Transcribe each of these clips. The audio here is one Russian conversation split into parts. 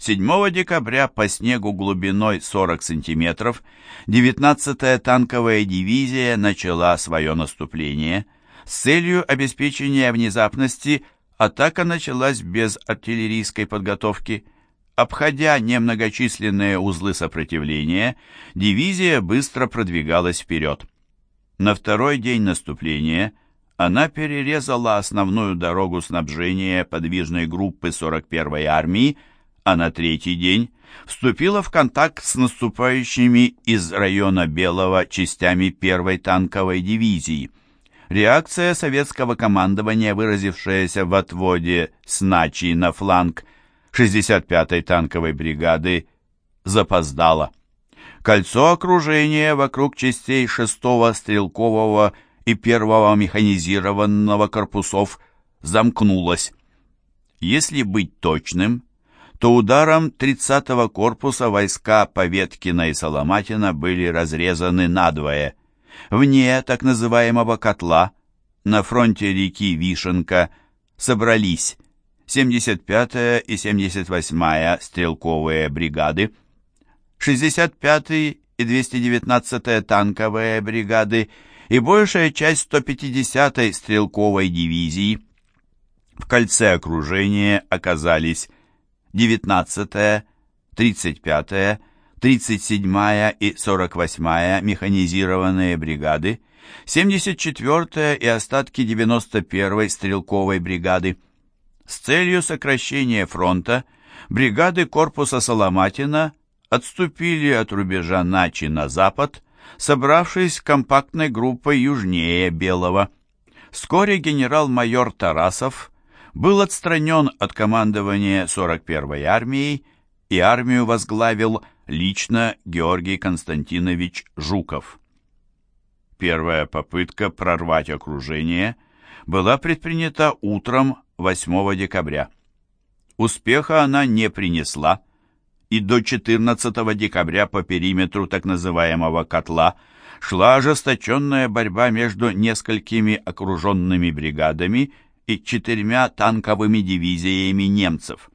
7 декабря по снегу глубиной 40 сантиметров 19-я танковая дивизия начала свое наступление. С целью обеспечения внезапности атака началась без артиллерийской подготовки. Обходя немногочисленные узлы сопротивления, дивизия быстро продвигалась вперед. На второй день наступления она перерезала основную дорогу снабжения подвижной группы 41-й армии, а на третий день вступила в контакт с наступающими из района Белого частями первой танковой дивизии. Реакция советского командования, выразившаяся в отводе с Начи на фланг 65-й танковой бригады, запоздала. Кольцо окружения вокруг частей 6-го стрелкового и 1-го механизированного корпусов замкнулось. Если быть точным, то ударом 30-го корпуса войска Поветкина и Соломатина были разрезаны надвое. Вне так называемого котла, на фронте реки Вишенка, собрались 75-я и 78-я стрелковые бригады, 65-й и 219-я танковые бригады и большая часть 150-й стрелковой дивизии. В кольце окружения оказались 19-я, 35-я, 37-я и 48-я механизированные бригады, 74-я и остатки 91-й стрелковой бригады. С целью сокращения фронта бригады корпуса Соломатина отступили от рубежа Начи на запад, собравшись компактной группой южнее Белого. Вскоре генерал-майор Тарасов был отстранен от командования 41-й армией и армию возглавил лично Георгий Константинович Жуков. Первая попытка прорвать окружение была предпринята утром 8 декабря. Успеха она не принесла, и до 14 декабря по периметру так называемого «котла» шла ожесточенная борьба между несколькими окруженными бригадами и четырьмя танковыми дивизиями немцев.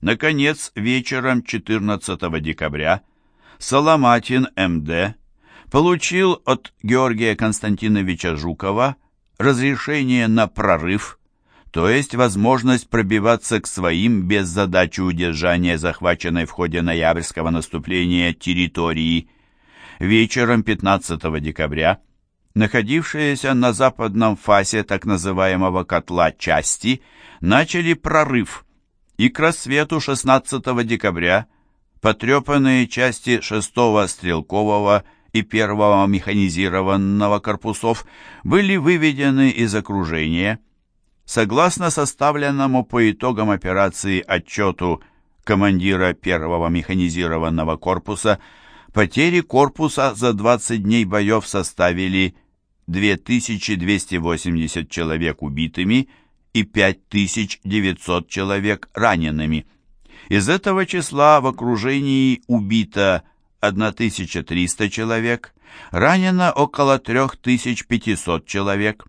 Наконец, вечером 14 декабря Соломатин МД получил от Георгия Константиновича Жукова разрешение на прорыв, то есть возможность пробиваться к своим без задачи удержания захваченной в ходе ноябрьского наступления территории. Вечером 15 декабря находившиеся на западном фасе так называемого котла части, начали прорыв, и к рассвету 16 декабря потрепанные части 6-го стрелкового и 1-го механизированного корпусов были выведены из окружения. Согласно составленному по итогам операции отчету командира 1-го механизированного корпуса, потери корпуса за 20 дней боев составили 2280 человек убитыми и 5900 человек ранеными. Из этого числа в окружении убито 1300 человек, ранено около 3500 человек.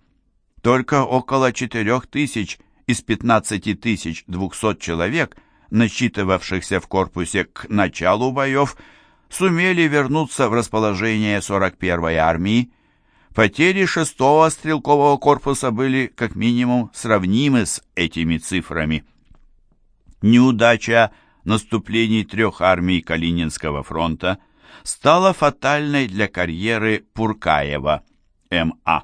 Только около 4000 из 15200 человек, насчитывавшихся в корпусе к началу боев, сумели вернуться в расположение 41-й армии, Потери шестого стрелкового корпуса были как минимум сравнимы с этими цифрами. Неудача наступлений трех армий Калининского фронта стала фатальной для карьеры Пуркаева, М.А.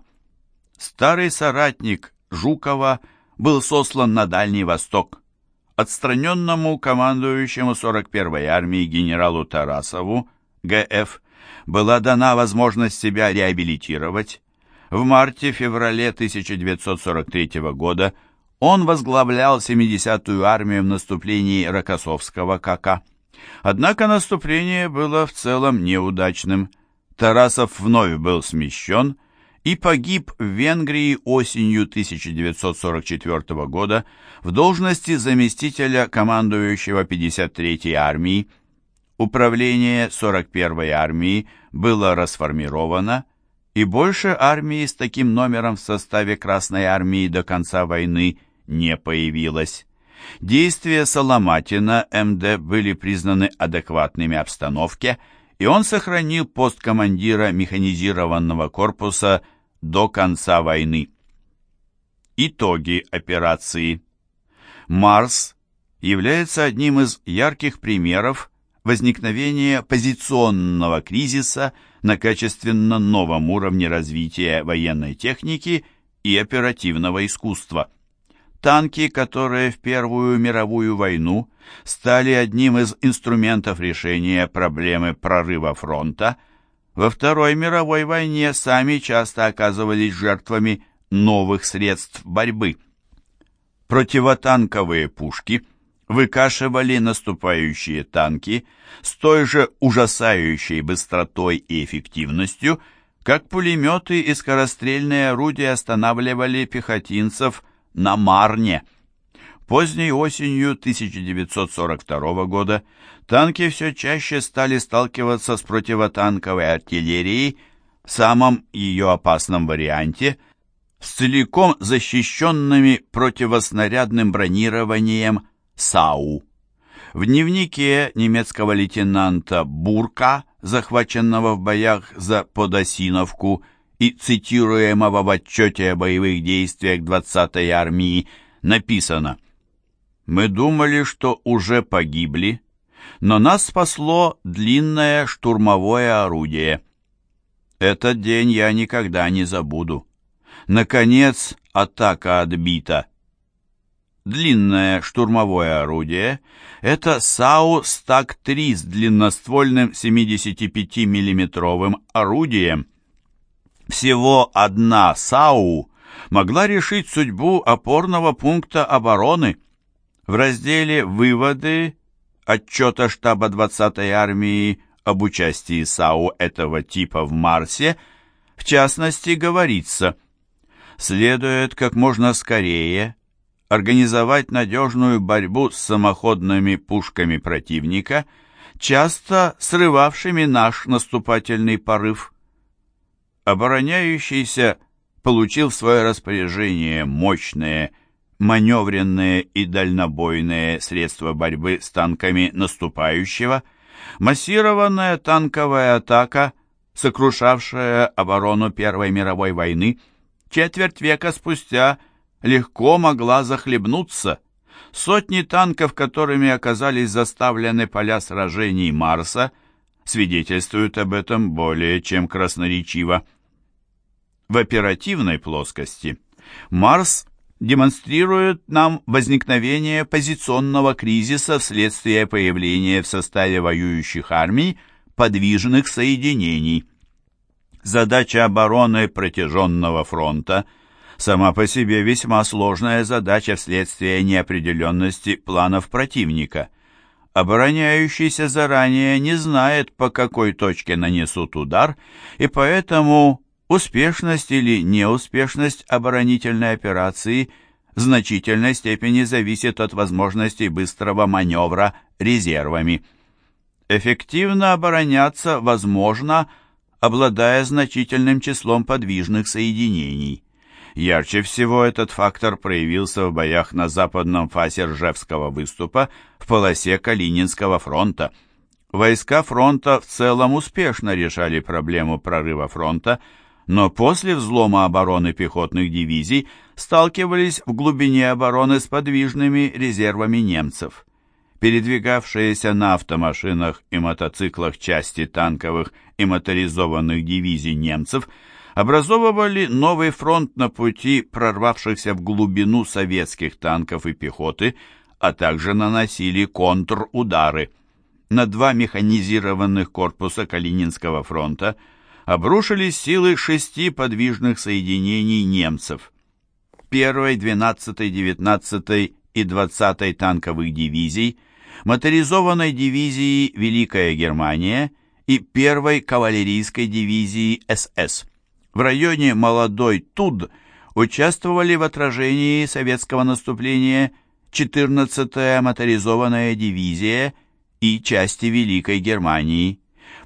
Старый соратник Жукова был сослан на Дальний Восток. Отстраненному командующему 41-й армией генералу Тарасову, Г.Ф., была дана возможность себя реабилитировать. В марте-феврале 1943 года он возглавлял 70-ю армию в наступлении Рокоссовского КК. Однако наступление было в целом неудачным. Тарасов вновь был смещен и погиб в Венгрии осенью 1944 года в должности заместителя командующего 53-й армией. Управление 41-й армии было расформировано, и больше армии с таким номером в составе Красной армии до конца войны не появилось. Действия Соломатина МД были признаны адекватными обстановке, и он сохранил пост командира механизированного корпуса до конца войны. Итоги операции. Марс является одним из ярких примеров возникновения позиционного кризиса на качественно новом уровне развития военной техники и оперативного искусства. Танки, которые в Первую мировую войну стали одним из инструментов решения проблемы прорыва фронта, во Второй мировой войне сами часто оказывались жертвами новых средств борьбы. Противотанковые пушки выкашивали наступающие танки с той же ужасающей быстротой и эффективностью, как пулеметы и скорострельные орудия останавливали пехотинцев на Марне. Поздней осенью 1942 года танки все чаще стали сталкиваться с противотанковой артиллерией в самом ее опасном варианте – с целиком защищенными противоснарядным бронированием САУ. В дневнике немецкого лейтенанта Бурка, захваченного в боях за Подосиновку и цитируемого в отчете о боевых действиях 20-й армии, написано «Мы думали, что уже погибли, но нас спасло длинное штурмовое орудие. Этот день я никогда не забуду». Наконец, атака отбита. Длинное штурмовое орудие – это САУ СТАК-3 с длинноствольным 75 миллиметровым орудием. Всего одна САУ могла решить судьбу опорного пункта обороны. В разделе «Выводы» отчета штаба 20-й армии об участии САУ этого типа в Марсе, в частности, говорится – следует как можно скорее организовать надежную борьбу с самоходными пушками противника, часто срывавшими наш наступательный порыв. Обороняющийся получил в свое распоряжение мощные, маневренные и дальнобойные средства борьбы с танками наступающего, массированная танковая атака, сокрушавшая оборону Первой мировой войны – четверть века спустя легко могла захлебнуться. Сотни танков, которыми оказались заставлены поля сражений Марса, свидетельствуют об этом более чем красноречиво. В оперативной плоскости Марс демонстрирует нам возникновение позиционного кризиса вследствие появления в составе воюющих армий подвижных соединений – Задача обороны протяженного фронта сама по себе весьма сложная задача вследствие неопределенности планов противника. Обороняющийся заранее не знает, по какой точке нанесут удар, и поэтому успешность или неуспешность оборонительной операции в значительной степени зависит от возможностей быстрого маневра резервами. Эффективно обороняться возможно – обладая значительным числом подвижных соединений. Ярче всего этот фактор проявился в боях на западном фасе Ржевского выступа в полосе Калининского фронта. Войска фронта в целом успешно решали проблему прорыва фронта, но после взлома обороны пехотных дивизий сталкивались в глубине обороны с подвижными резервами немцев передвигавшиеся на автомашинах и мотоциклах части танковых и моторизованных дивизий немцев образовывали новый фронт на пути прорвавшихся в глубину советских танков и пехоты, а также наносили контрудары. На два механизированных корпуса Калининского фронта обрушились силы шести подвижных соединений немцев. 1, 12, 19 и 20 танковых дивизий – моторизованной дивизии «Великая Германия» и первой кавалерийской дивизии СС. В районе Молодой Туд участвовали в отражении советского наступления 14-я моторизованная дивизия и части Великой Германии.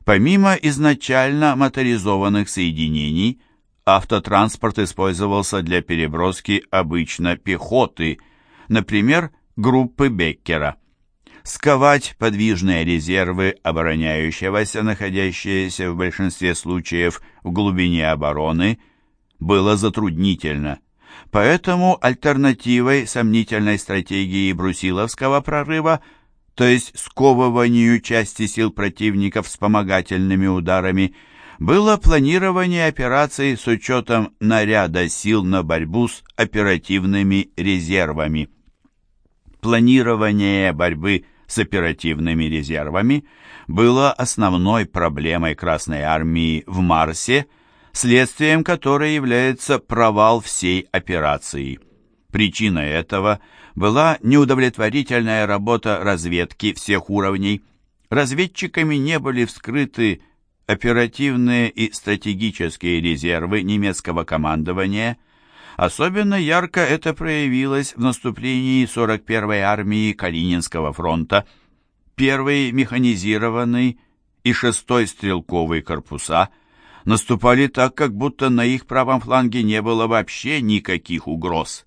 Помимо изначально моторизованных соединений, автотранспорт использовался для переброски обычно пехоты, например, группы Беккера. Сковать подвижные резервы обороняющегося, находящиеся в большинстве случаев в глубине обороны, было затруднительно. Поэтому альтернативой сомнительной стратегии Брусиловского прорыва, то есть сковыванию части сил противника вспомогательными ударами, было планирование операций с учетом наряда сил на борьбу с оперативными резервами. Планирование борьбы с оперативными резервами было основной проблемой Красной Армии в Марсе, следствием которой является провал всей операции. Причиной этого была неудовлетворительная работа разведки всех уровней. Разведчиками не были вскрыты оперативные и стратегические резервы немецкого командования. Особенно ярко это проявилось в наступлении 41-й армии Калининского фронта. Первый механизированный и шестой стрелковый корпуса наступали так, как будто на их правом фланге не было вообще никаких угроз.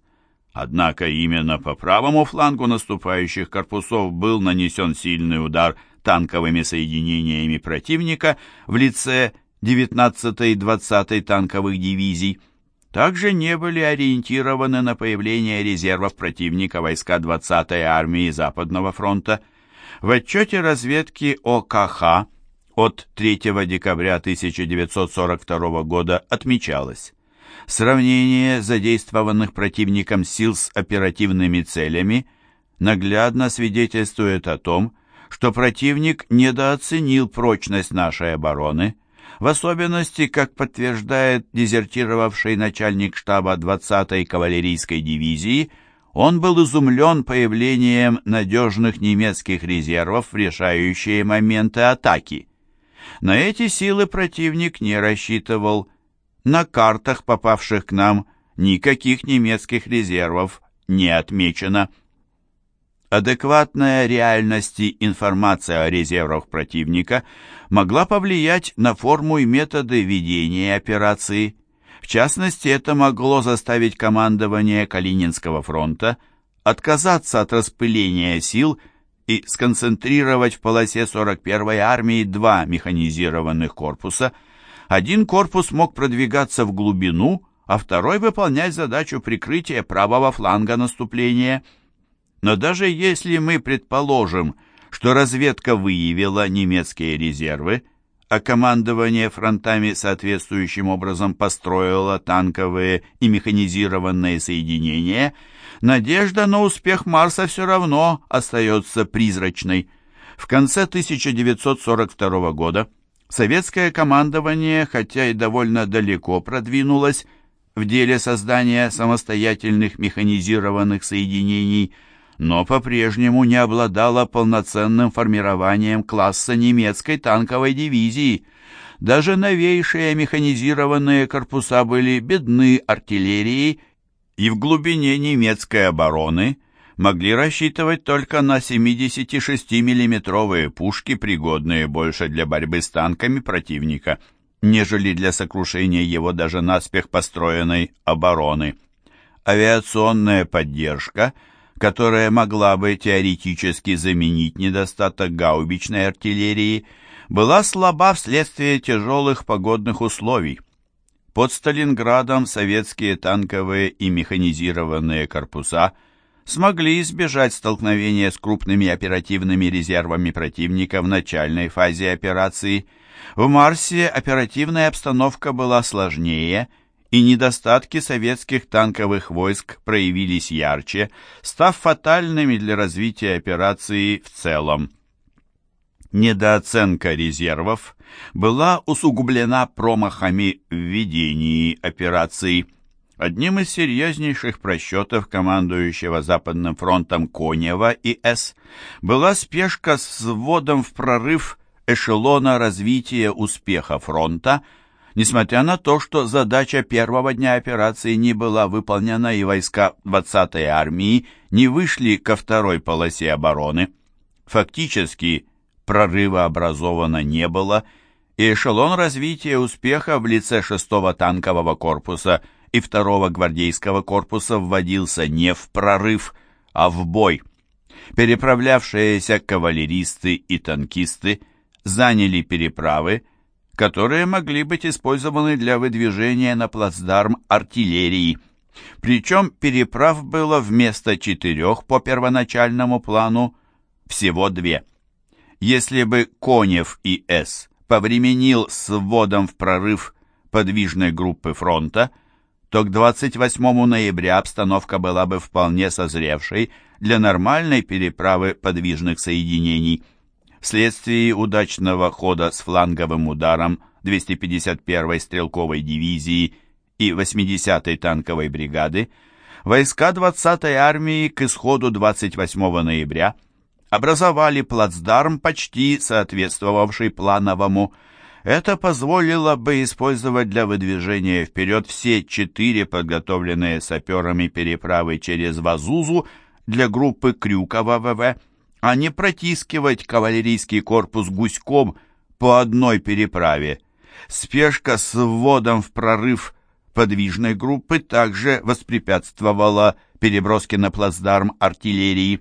Однако именно по правому флангу наступающих корпусов был нанесен сильный удар – танковыми соединениями противника в лице 19-й и 20-й танковых дивизий. Также не были ориентированы на появление резервов противника войска 20-й армии Западного фронта. В отчете разведки ОКХ от 3 декабря 1942 года отмечалось, сравнение задействованных противником сил с оперативными целями наглядно свидетельствует о том, что противник недооценил прочность нашей обороны, в особенности, как подтверждает дезертировавший начальник штаба 20-й кавалерийской дивизии, он был изумлен появлением надежных немецких резервов в решающие моменты атаки. На эти силы противник не рассчитывал. На картах, попавших к нам, никаких немецких резервов не отмечено. Адекватная реальности информация о резервах противника могла повлиять на форму и методы ведения операции. В частности, это могло заставить командование Калининского фронта отказаться от распыления сил и сконцентрировать в полосе 41-й армии два механизированных корпуса. Один корпус мог продвигаться в глубину, а второй выполнять задачу прикрытия правого фланга наступления – но даже если мы предположим, что разведка выявила немецкие резервы, а командование фронтами соответствующим образом построило танковые и механизированные соединения, надежда на успех Марса все равно остается призрачной. В конце 1942 года советское командование, хотя и довольно далеко продвинулось в деле создания самостоятельных механизированных соединений – но по-прежнему не обладала полноценным формированием класса немецкой танковой дивизии. Даже новейшие механизированные корпуса были бедны артиллерией, и в глубине немецкой обороны могли рассчитывать только на 76 миллиметровые пушки, пригодные больше для борьбы с танками противника, нежели для сокрушения его даже наспех построенной обороны. Авиационная поддержка – которая могла бы теоретически заменить недостаток гаубичной артиллерии, была слаба вследствие тяжелых погодных условий. Под Сталинградом советские танковые и механизированные корпуса смогли избежать столкновения с крупными оперативными резервами противника в начальной фазе операции. В Марсе оперативная обстановка была сложнее – и недостатки советских танковых войск проявились ярче, став фатальными для развития операции в целом. Недооценка резервов была усугублена промахами в ведении операции. Одним из серьезнейших просчетов командующего Западным фронтом Конева и С была спешка с вводом в прорыв эшелона развития успеха фронта – Несмотря на то, что задача первого дня операции не была выполнена и войска 20-й армии не вышли ко второй полосе обороны, фактически прорыва образовано не было, и эшелон развития успеха в лице 6-го танкового корпуса и 2-го гвардейского корпуса вводился не в прорыв, а в бой. Переправлявшиеся кавалеристы и танкисты заняли переправы, которые могли быть использованы для выдвижения на плацдарм артиллерии. Причем переправ было вместо четырех по первоначальному плану всего две. Если бы Конев и С повременил с вводом в прорыв подвижной группы фронта, то к 28 ноября обстановка была бы вполне созревшей для нормальной переправы подвижных соединений. Вследствие удачного хода с фланговым ударом 251-й стрелковой дивизии и 80-й танковой бригады, войска 20-й армии к исходу 28 ноября – образовали плацдарм, почти соответствовавший плановому. Это позволило бы использовать для выдвижения вперед все четыре подготовленные саперами переправы через Вазузу для группы Крюкова ВВ, а не протискивать кавалерийский корпус гуськом по одной переправе. Спешка с вводом в прорыв подвижной группы также воспрепятствовала переброске на плацдарм артиллерии.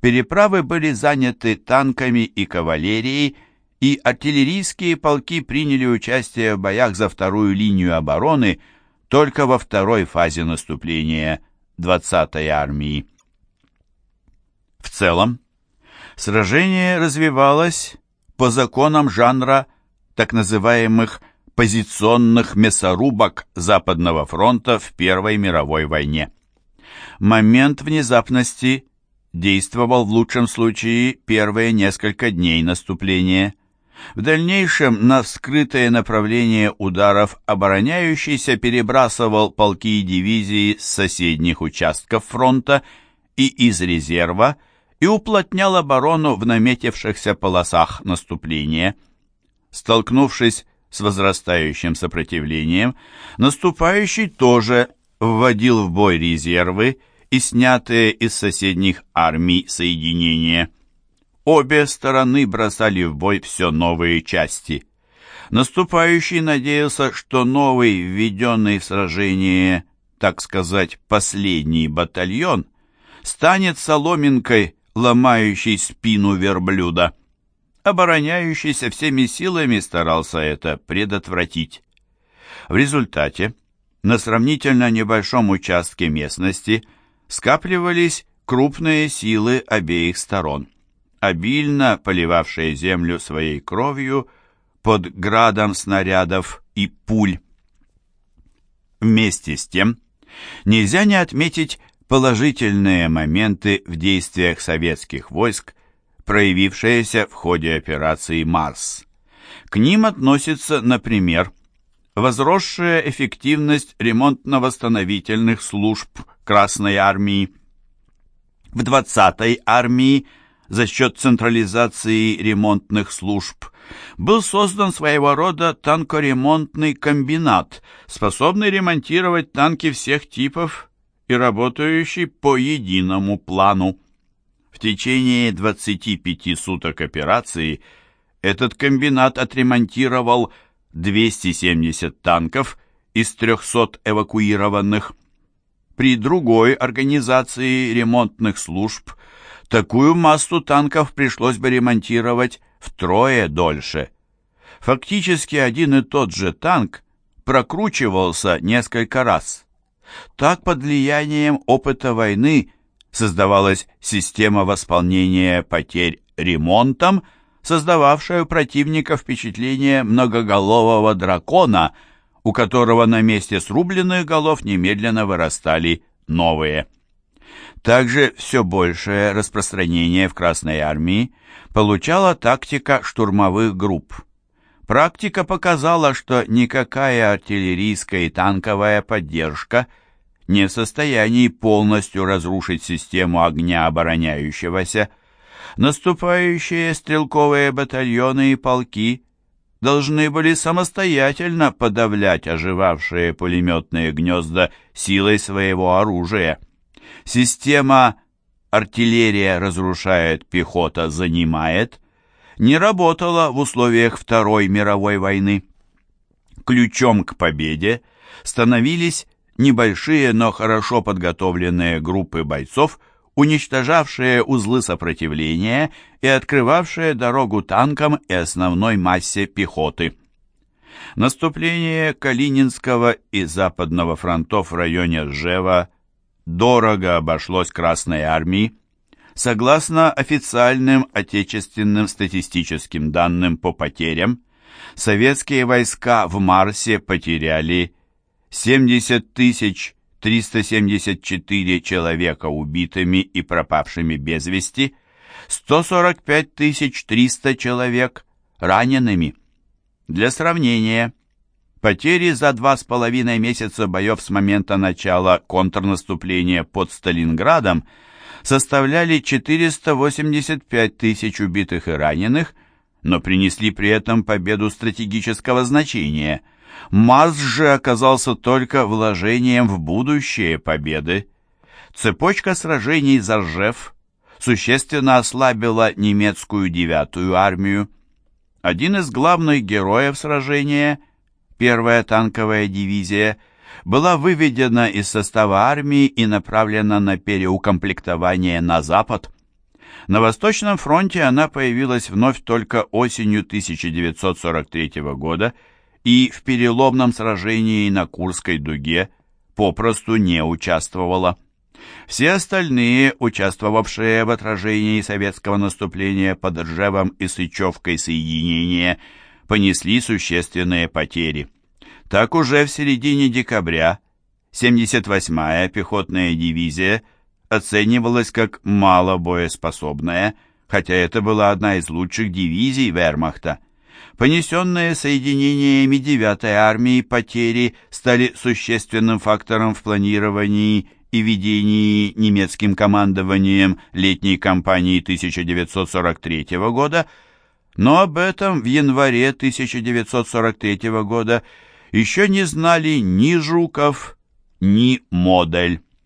Переправы были заняты танками и кавалерией, и артиллерийские полки приняли участие в боях за вторую линию обороны только во второй фазе наступления 20-й армии. В целом, сражение развивалось по законам жанра так называемых позиционных мясорубок Западного фронта в Первой мировой войне. Момент внезапности действовал в лучшем случае первые несколько дней наступления. В дальнейшем на вскрытое направление ударов обороняющийся перебрасывал полки и дивизии с соседних участков фронта и из резерва и уплотнял оборону в наметившихся полосах наступления. Столкнувшись с возрастающим сопротивлением, наступающий тоже вводил в бой резервы и снятые из соседних армий соединения. Обе стороны бросали в бой все новые части. Наступающий надеялся, что новый, введенный в сражение, так сказать, последний батальон, станет соломинкой, ломающей спину верблюда. Обороняющийся всеми силами старался это предотвратить. В результате на сравнительно небольшом участке местности – скапливались крупные силы обеих сторон, обильно поливавшие землю своей кровью под градом снарядов и пуль. Вместе с тем, нельзя не отметить положительные моменты в действиях советских войск, проявившиеся в ходе операции «Марс». К ним относится, например, возросшая эффективность ремонтно-восстановительных служб Красной армии. В 20-й армии за счет централизации ремонтных служб был создан своего рода танкоремонтный комбинат, способный ремонтировать танки всех типов и работающий по единому плану. В течение 25 суток операции этот комбинат отремонтировал 270 танков из 300 эвакуированных. При другой организации ремонтных служб такую массу танков пришлось бы ремонтировать втрое дольше. Фактически один и тот же танк прокручивался несколько раз. Так под влиянием опыта войны создавалась система восполнения потерь ремонтом, создававшая у противника впечатление многоголового дракона – у которого на месте срубленных голов немедленно вырастали новые. Также все большее распространение в Красной армии получала тактика штурмовых групп. Практика показала, что никакая артиллерийская и танковая поддержка не в состоянии полностью разрушить систему огня обороняющегося. Наступающие стрелковые батальоны и полки должны были самостоятельно подавлять оживавшие пулеметные гнезда силой своего оружия. Система «артиллерия разрушает, пехота занимает» не работала в условиях Второй мировой войны. Ключом к победе становились небольшие, но хорошо подготовленные группы бойцов, уничтожавшие узлы сопротивления и открывавшие дорогу танкам и основной массе пехоты. Наступление Калининского и Западного фронтов в районе Ржева дорого обошлось Красной армии. Согласно официальным отечественным статистическим данным по потерям, советские войска в Марсе потеряли 70 тысяч 374 человека убитыми и пропавшими без вести, 145 300 человек ранеными. Для сравнения, потери за два с половиной месяца боев с момента начала контрнаступления под Сталинградом составляли 485 тысяч убитых и раненых, но принесли при этом победу стратегического значения – Марс же оказался только вложением в будущее победы. Цепочка сражений за Ржев существенно ослабила немецкую девятую армию. Один из главных героев сражения, первая танковая дивизия, была выведена из состава армии и направлена на переукомплектование на запад. На Восточном фронте она появилась вновь только осенью 1943 года и в переломном сражении на Курской дуге попросту не участвовала. Все остальные, участвовавшие в отражении советского наступления под Ржевом и Сычевкой соединения, понесли существенные потери. Так уже в середине декабря 78-я пехотная дивизия оценивалась как мало боеспособная, хотя это была одна из лучших дивизий вермахта. Понесенные соединениями 9-й армии потери стали существенным фактором в планировании и ведении немецким командованием летней кампании 1943 года, но об этом в январе 1943 года еще не знали ни Жуков, ни Модель.